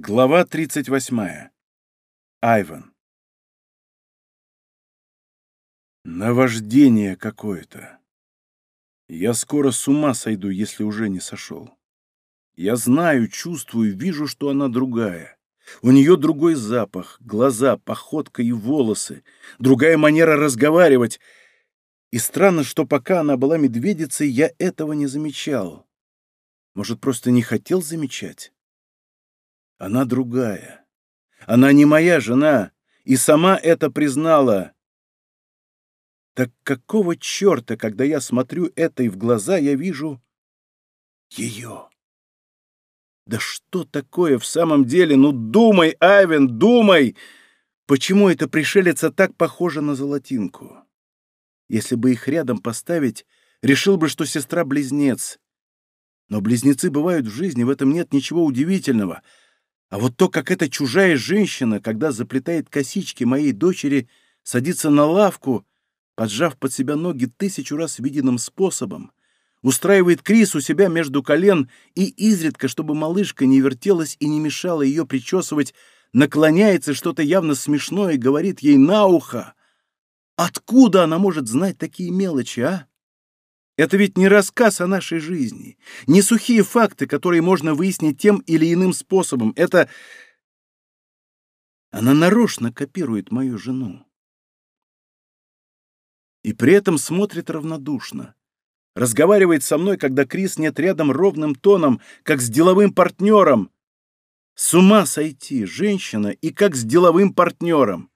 Глава 38. Айван. Наваждение какое-то. Я скоро с ума сойду, если уже не сошел. Я знаю, чувствую, вижу, что она другая. У нее другой запах, глаза, походка и волосы, другая манера разговаривать. И странно, что пока она была медведицей, я этого не замечал. Может, просто не хотел замечать? Она другая. Она не моя жена, и сама это признала. Так какого черта, когда я смотрю этой в глаза, я вижу ее? Да что такое в самом деле? Ну думай, Айвен, думай! Почему эта пришелица так похожа на золотинку? Если бы их рядом поставить, решил бы, что сестра-близнец. Но близнецы бывают в жизни, в этом нет ничего удивительного — а вот то, как эта чужая женщина, когда заплетает косички моей дочери, садится на лавку, поджав под себя ноги тысячу раз виденным способом, устраивает Крис у себя между колен и изредка, чтобы малышка не вертелась и не мешала ее причесывать, наклоняется что-то явно смешное и говорит ей на ухо. Откуда она может знать такие мелочи, а? Это ведь не рассказ о нашей жизни, не сухие факты, которые можно выяснить тем или иным способом. Это... Она нарочно копирует мою жену. И при этом смотрит равнодушно. Разговаривает со мной, когда Крис нет рядом ровным тоном, как с деловым партнером. С ума сойти, женщина, и как с деловым партнером.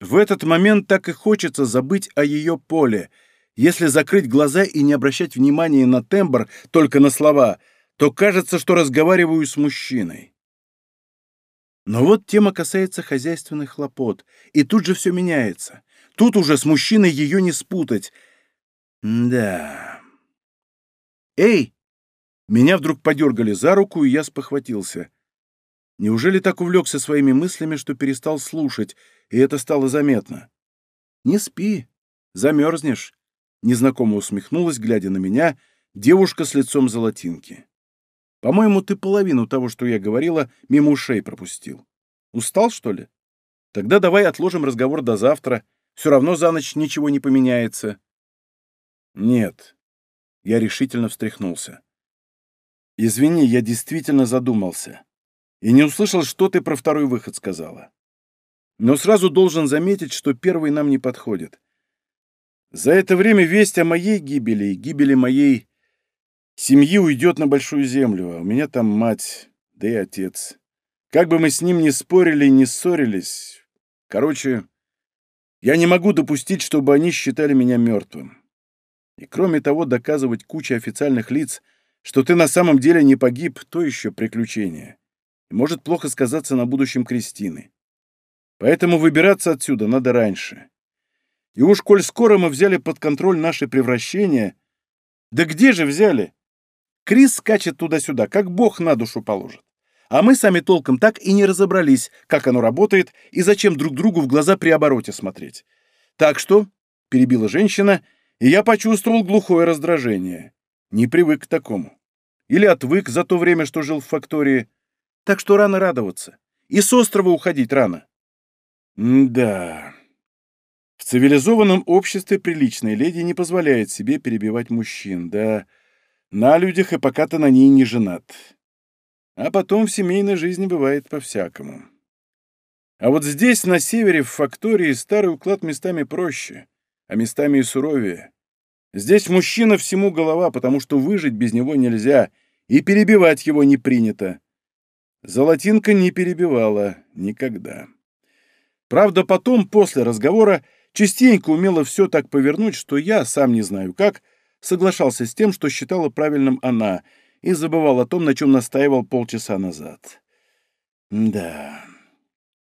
В этот момент так и хочется забыть о ее поле — если закрыть глаза и не обращать внимания на тембр, только на слова, то кажется, что разговариваю с мужчиной. Но вот тема касается хозяйственных хлопот, и тут же все меняется. Тут уже с мужчиной ее не спутать. да. «Эй!» Меня вдруг подергали за руку, и я спохватился. Неужели так увлекся своими мыслями, что перестал слушать, и это стало заметно? «Не спи, замерзнешь», Незнакомо усмехнулась, глядя на меня, девушка с лицом золотинки. «По-моему, ты половину того, что я говорила, мимо ушей пропустил. Устал, что ли? Тогда давай отложим разговор до завтра. Все равно за ночь ничего не поменяется». «Нет». Я решительно встряхнулся. «Извини, я действительно задумался. И не услышал, что ты про второй выход сказала. Но сразу должен заметить, что первый нам не подходит. За это время весть о моей гибели гибели моей семьи уйдет на большую землю, а у меня там мать, да и отец. Как бы мы с ним ни спорили и не ссорились, короче, я не могу допустить, чтобы они считали меня мертвым. И кроме того, доказывать куче официальных лиц, что ты на самом деле не погиб, то еще приключение. И может плохо сказаться на будущем Кристины. Поэтому выбираться отсюда надо раньше. И уж коль скоро мы взяли под контроль наше превращение... Да где же взяли? Крис скачет туда-сюда, как бог на душу положит. А мы сами толком так и не разобрались, как оно работает и зачем друг другу в глаза при обороте смотреть. Так что, — перебила женщина, и я почувствовал глухое раздражение. Не привык к такому. Или отвык за то время, что жил в фактории. Так что рано радоваться. И с острова уходить рано. М да. В цивилизованном обществе приличная леди не позволяет себе перебивать мужчин, да на людях и пока ты на ней не женат. А потом в семейной жизни бывает по-всякому. А вот здесь, на севере, в фактории, старый уклад местами проще, а местами и суровее. Здесь мужчина всему голова, потому что выжить без него нельзя, и перебивать его не принято. Золотинка не перебивала никогда. Правда, потом, после разговора, Частенько умела все так повернуть, что я, сам не знаю как, соглашался с тем, что считала правильным она, и забывал о том, на чем настаивал полчаса назад. Да.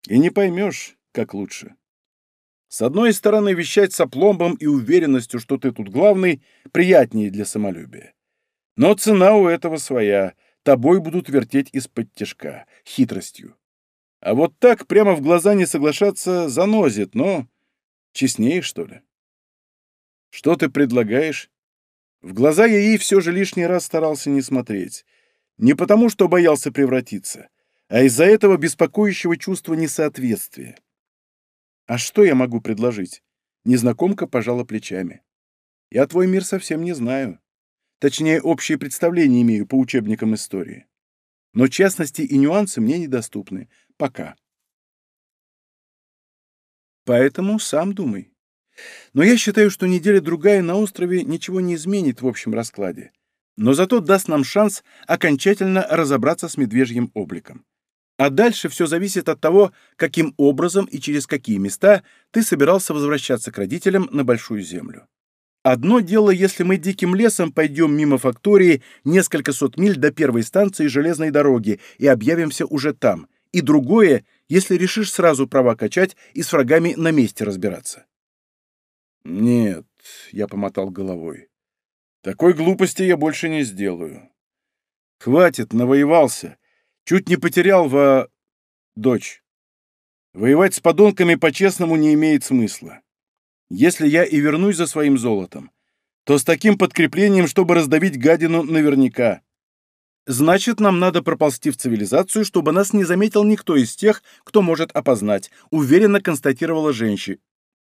И не поймешь, как лучше. С одной стороны, вещать с опломбом и уверенностью, что ты тут главный, приятнее для самолюбия. Но цена у этого своя. Тобой будут вертеть из-под тяжка, хитростью. А вот так прямо в глаза не соглашаться занозит, но Честнее, что ли? Что ты предлагаешь? В глаза я ей все же лишний раз старался не смотреть. Не потому, что боялся превратиться, а из-за этого беспокоящего чувства несоответствия. А что я могу предложить? Незнакомка пожала плечами. Я твой мир совсем не знаю. Точнее, общее представление имею по учебникам истории. Но частности и нюансы мне недоступны. Пока. Поэтому сам думай. Но я считаю, что неделя-другая на острове ничего не изменит в общем раскладе. Но зато даст нам шанс окончательно разобраться с медвежьим обликом. А дальше все зависит от того, каким образом и через какие места ты собирался возвращаться к родителям на Большую Землю. Одно дело, если мы диким лесом пойдем мимо фактории несколько сот миль до первой станции железной дороги и объявимся уже там. И другое, если решишь сразу права качать и с врагами на месте разбираться. «Нет», — я помотал головой, — «такой глупости я больше не сделаю. Хватит, навоевался. Чуть не потерял во... дочь. Воевать с подонками по-честному не имеет смысла. Если я и вернусь за своим золотом, то с таким подкреплением, чтобы раздавить гадину наверняка. Значит, нам надо проползти в цивилизацию, чтобы нас не заметил никто из тех, кто может опознать, уверенно констатировала женщина.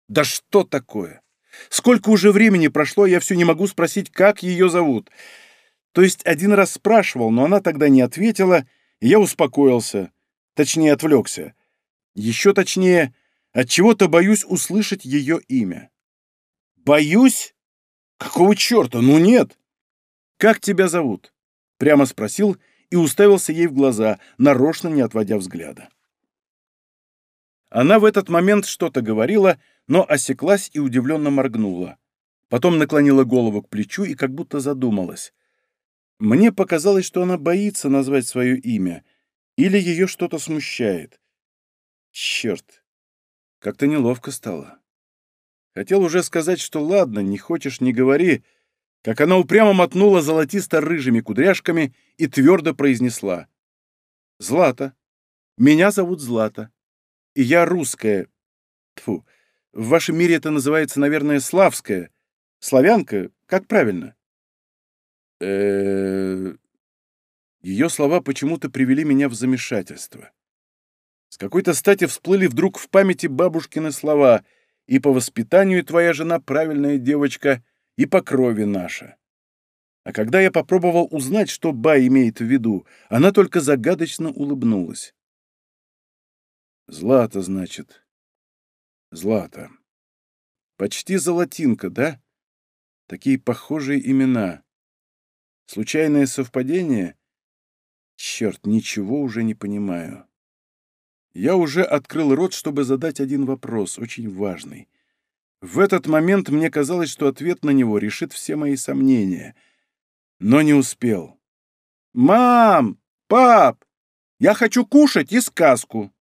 Да что такое? Сколько уже времени прошло, я все не могу спросить, как ее зовут. То есть один раз спрашивал, но она тогда не ответила, и я успокоился. Точнее, отвлекся. Еще точнее, от чего то боюсь услышать ее имя. Боюсь? Какого черта? Ну нет. Как тебя зовут? Прямо спросил и уставился ей в глаза, нарочно не отводя взгляда. Она в этот момент что-то говорила, но осеклась и удивленно моргнула. Потом наклонила голову к плечу и как будто задумалась. Мне показалось, что она боится назвать свое имя, или ее что-то смущает. Черт, как-то неловко стало. Хотел уже сказать, что ладно, не хочешь — не говори, как она упрямо мотнула золотисто-рыжими кудряшками и твердо произнесла. «Злата. Меня зовут Злата. И я русская. Тфу. В вашем мире это называется, наверное, славская. Славянка? Как правильно?» э Ее слова почему-то привели меня в замешательство. С какой-то стати всплыли вдруг в памяти бабушкины слова «И по воспитанию твоя жена правильная девочка, и по крови наша». А когда я попробовал узнать, что Ба имеет в виду, она только загадочно улыбнулась. «Злата, значит. Злата. Почти золотинка, да? Такие похожие имена. Случайное совпадение? Черт, ничего уже не понимаю. Я уже открыл рот, чтобы задать один вопрос, очень важный. В этот момент мне казалось, что ответ на него решит все мои сомнения. Но не успел. «Мам! Пап! Я хочу кушать и сказку!»